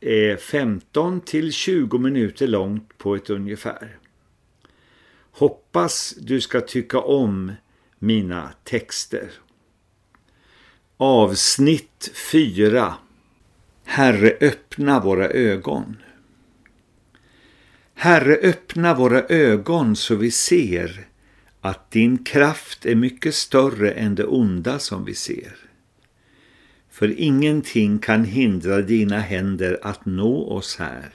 är 15 till 20 minuter långt på ett ungefär. Hoppas du ska tycka om mina texter. Avsnitt 4 Herre öppna våra ögon. Herre öppna våra ögon så vi ser att din kraft är mycket större än det onda som vi ser. För ingenting kan hindra dina händer att nå oss här.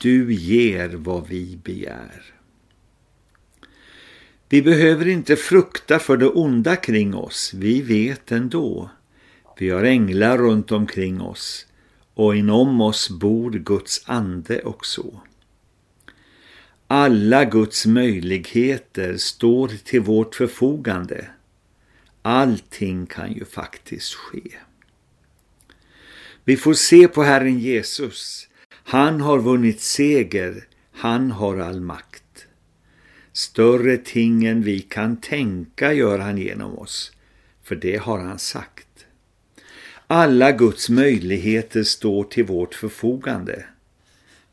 Du ger vad vi begär. Vi behöver inte frukta för det onda kring oss, vi vet ändå. Vi har änglar runt omkring oss och inom oss bor Guds ande också. Alla Guds möjligheter står till vårt förfogande. Allting kan ju faktiskt ske. Vi får se på Herren Jesus. Han har vunnit seger. Han har all makt. Större ting än vi kan tänka gör han genom oss. För det har han sagt. Alla Guds möjligheter står till vårt förfogande.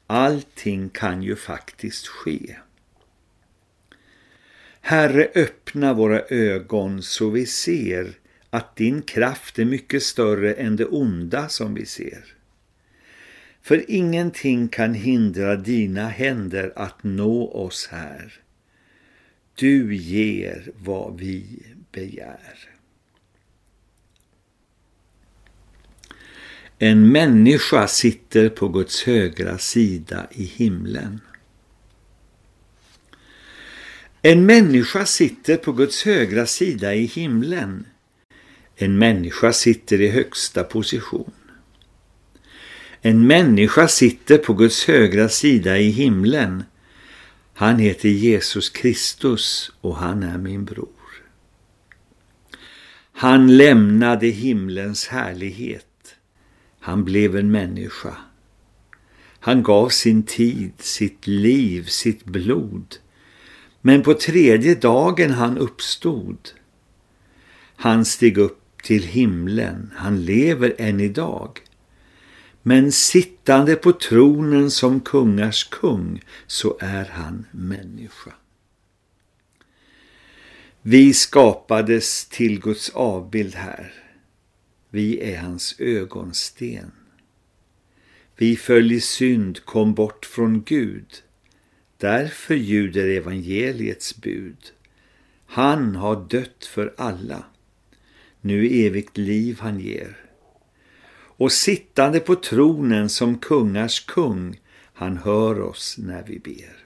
Allting kan ju faktiskt ske. Herre, öppna våra ögon så vi ser att din kraft är mycket större än det onda som vi ser. För ingenting kan hindra dina händer att nå oss här. Du ger vad vi begär. En människa sitter på Guds högra sida i himlen. En människa sitter på Guds högra sida i himlen. En människa sitter i högsta position. En människa sitter på Guds högra sida i himlen. Han heter Jesus Kristus och han är min bror. Han lämnade himlens härlighet. Han blev en människa. Han gav sin tid, sitt liv, sitt blod. Men på tredje dagen han uppstod. Han steg upp till himlen, han lever än idag. Men sittande på tronen som kungars kung så är han människa. Vi skapades till Guds avbild här. Vi är hans ögonsten. Vi föll i synd, kom bort från Gud. Därför ljuder evangeliets bud. Han har dött för alla. Nu evigt liv han ger. Och sittande på tronen som kungars kung, han hör oss när vi ber.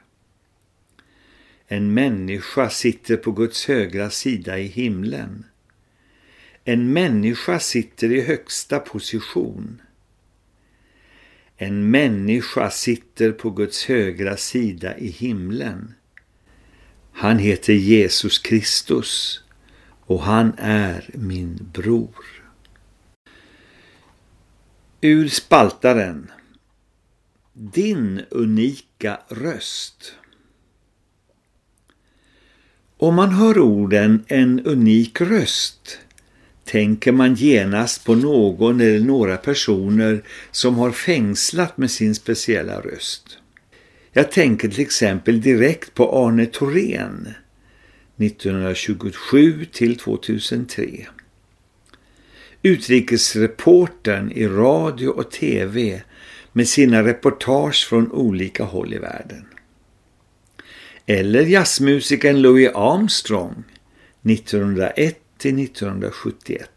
En människa sitter på Guds högra sida i himlen. En människa sitter i högsta position. En människa sitter på Guds högra sida i himlen. Han heter Jesus Kristus och han är min bror. Ur spaltaren Din unika röst Om man hör orden en unik röst tänker man genast på någon eller några personer som har fängslat med sin speciella röst. Jag tänker till exempel direkt på Arne Thorén 1927 till 2003. Utrikesreportern i radio och tv med sina reportage från olika håll i världen. Eller jazzmusikern Louis Armstrong 1901 till 1971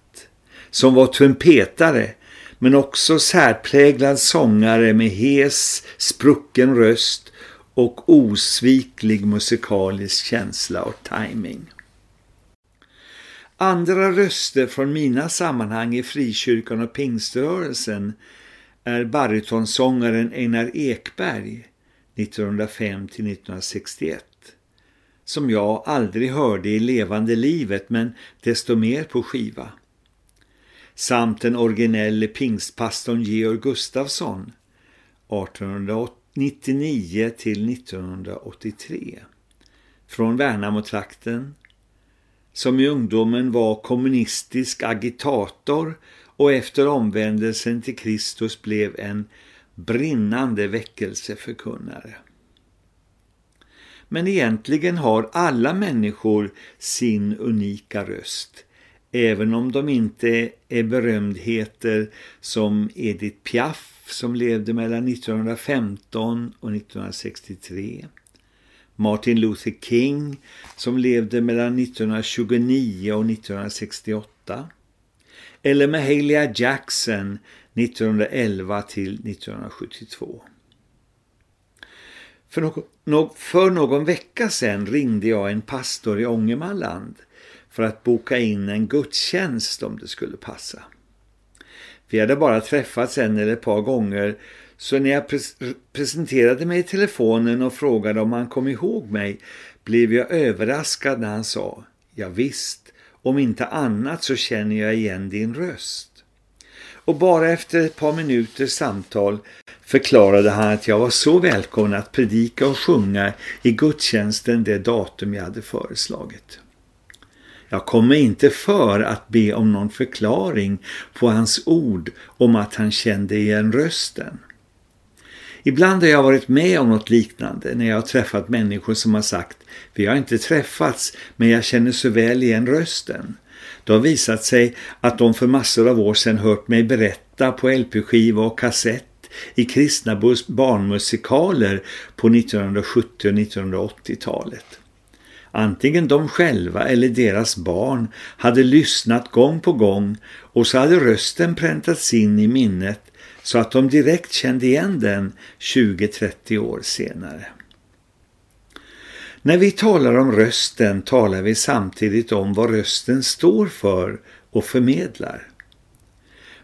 som var trumpetare men också särpräglad sångare med hes, sprucken röst och osviklig musikalisk känsla och timing. Andra röster från mina sammanhang i frikyrkan och pingströrelsen är baritonsångaren Einar Ekberg 1905-1961 som jag aldrig hörde i levande livet men desto mer på skiva. Samt den originelle pingstpastorn Georg Gustafsson 99 till 1983 från Värnamotrakten, som i ungdomen var kommunistisk agitator och efter omvändelsen till Kristus blev en brinnande väckelseförkunnare. Men egentligen har alla människor sin unika röst, även om de inte är berömdheter som Edith Piaf som levde mellan 1915 och 1963. Martin Luther King som levde mellan 1929 och 1968 eller Mahalia Jackson 1911 till 1972. För, någon, för någon vecka sedan ringde jag en pastor i Ångermanland för att boka in en gudstjänst om det skulle passa. Vi hade bara träffats en eller ett par gånger så när jag pres presenterade mig i telefonen och frågade om han kom ihåg mig blev jag överraskad när han sa Ja visst, om inte annat så känner jag igen din röst. Och bara efter ett par minuters samtal förklarade han att jag var så välkommen att predika och sjunga i gudstjänsten det datum jag hade föreslagit. Jag kommer inte för att be om någon förklaring på hans ord om att han kände igen rösten. Ibland har jag varit med om något liknande när jag har träffat människor som har sagt vi har inte träffats men jag känner så väl igen rösten. Det har visat sig att de för massor av år sedan hört mig berätta på LP-skiva och kassett i kristna barnmusikaler på 1970- och 1980-talet. Antingen de själva eller deras barn hade lyssnat gång på gång och så hade rösten präntats in i minnet så att de direkt kände igen den 20-30 år senare. När vi talar om rösten talar vi samtidigt om vad rösten står för och förmedlar.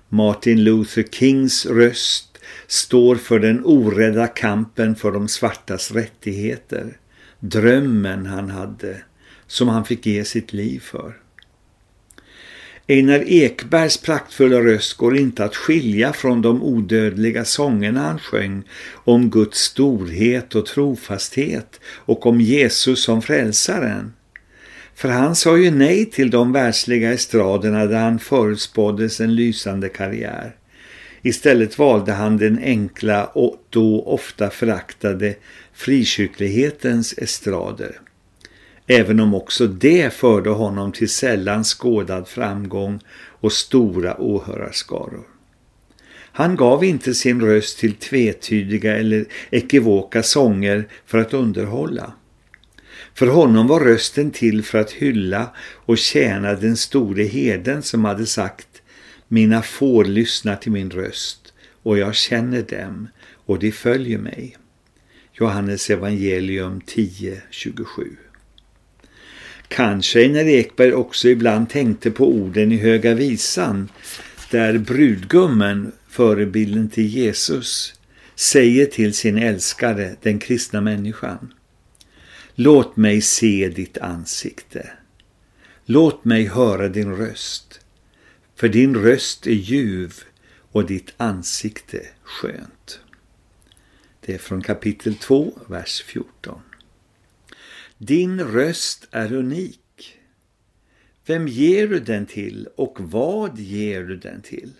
Martin Luther Kings röst står för den orädda kampen för de svartas rättigheter, drömmen han hade, som han fick ge sitt liv för. Einar Ekbergs praktfulla röst går inte att skilja från de odödliga sångerna han sjöng om Guds storhet och trofasthet och om Jesus som frälsaren. För han sa ju nej till de världsliga estraderna där han förutspåddes en lysande karriär. Istället valde han den enkla och då ofta föraktade frikyrklighetens estrader även om också det förde honom till sällan skådad framgång och stora åhörarskaror. Han gav inte sin röst till tvetydiga eller ekivoka sånger för att underhålla. För honom var rösten till för att hylla och tjäna den store herden som hade sagt mina får lyssnar till min röst och jag känner dem och de följer mig. Johannes evangelium 10.27 Kanske när Ekberg också ibland tänkte på orden i Höga visan där brudgummen, förebilden till Jesus, säger till sin älskare, den kristna människan. Låt mig se ditt ansikte. Låt mig höra din röst. För din röst är ljuv och ditt ansikte skönt. Det är från kapitel 2, vers 14. Din röst är unik. Vem ger du den till och vad ger du den till?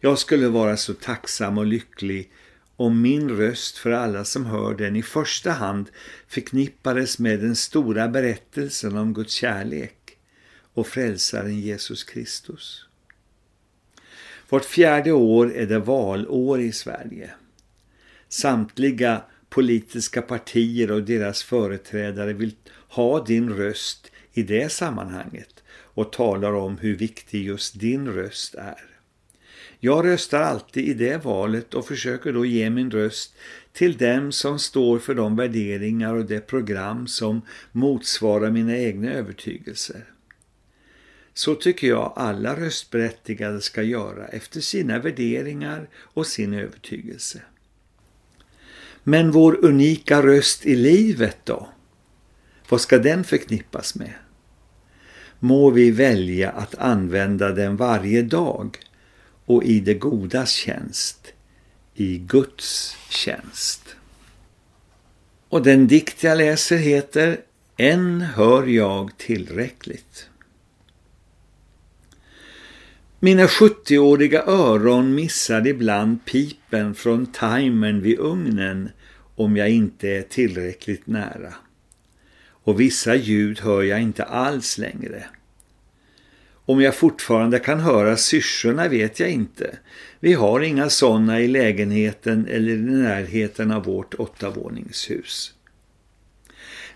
Jag skulle vara så tacksam och lycklig om min röst för alla som hör den i första hand förknippades med den stora berättelsen om Guds kärlek och frälsaren Jesus Kristus. Vart fjärde år är det valår i Sverige. Samtliga politiska partier och deras företrädare vill ha din röst i det sammanhanget och talar om hur viktig just din röst är. Jag röstar alltid i det valet och försöker då ge min röst till dem som står för de värderingar och det program som motsvarar mina egna övertygelser. Så tycker jag alla röstberättigade ska göra efter sina värderingar och sin övertygelse. Men vår unika röst i livet då? Vad ska den förknippas med? Må vi välja att använda den varje dag och i det godas tjänst, i Guds tjänst. Och den dikt jag läser heter Än hör jag tillräckligt. Mina 70-åriga öron missar ibland pipen från timern vid ugnen om jag inte är tillräckligt nära. Och vissa ljud hör jag inte alls längre. Om jag fortfarande kan höra syrsorna vet jag inte. Vi har inga sådana i lägenheten eller i närheten av vårt åttavåningshus.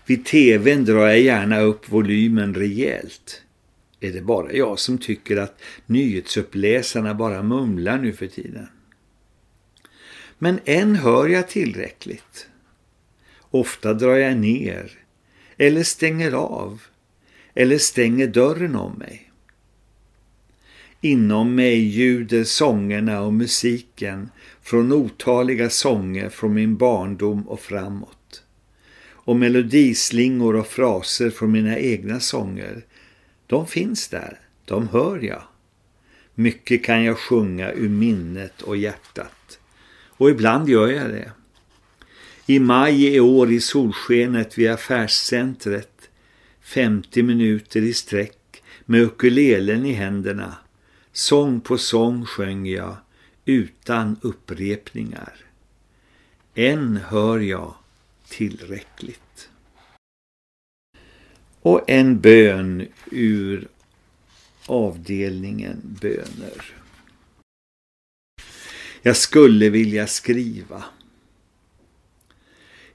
Vid tvn drar jag gärna upp volymen rejält. Är det bara jag som tycker att nyhetsuppläsarna bara mumlar nu för tiden? Men än hör jag tillräckligt. Ofta drar jag ner eller stänger av eller stänger dörren om mig. Inom mig ljuder sångerna och musiken från otaliga sånger från min barndom och framåt. Och melodislingor och fraser från mina egna sånger, de finns där, de hör jag. Mycket kan jag sjunga ur minnet och hjärtat. Och ibland gör jag det. I maj i år i solskenet vid affärscentret, 50 minuter i sträck med ukulelen i händerna, Sång på sång sjöng jag utan upprepningar. Än hör jag tillräckligt. Och en bön ur avdelningen böner. Jag skulle vilja skriva.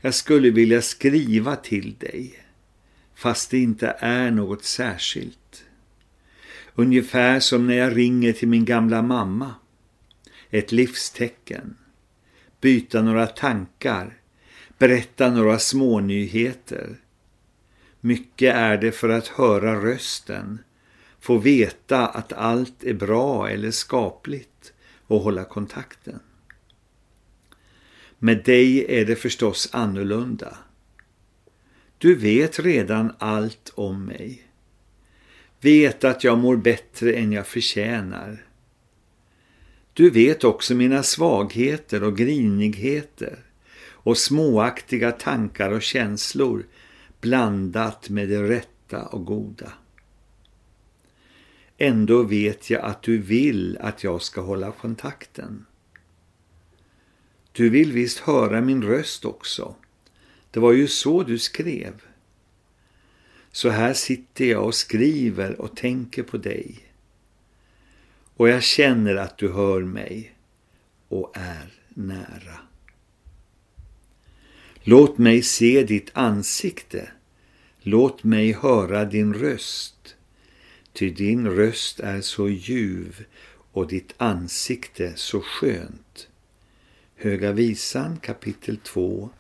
Jag skulle vilja skriva till dig, fast det inte är något särskilt. Ungefär som när jag ringer till min gamla mamma. Ett livstecken. Byta några tankar. Berätta några smånyheter. Mycket är det för att höra rösten. Få veta att allt är bra eller skapligt och hålla kontakten. Med dig är det förstås annorlunda. Du vet redan allt om mig. Vet att jag mår bättre än jag förtjänar. Du vet också mina svagheter och grinigheter och småaktiga tankar och känslor blandat med det rätta och goda. Ändå vet jag att du vill att jag ska hålla kontakten. Du vill visst höra min röst också. Det var ju så du skrev. Så här sitter jag och skriver och tänker på dig. Och jag känner att du hör mig och är nära. Låt mig se ditt ansikte. Låt mig höra din röst. Ty din röst är så ljuv och ditt ansikte så skönt. Höga visan kapitel 2,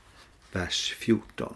vers 14.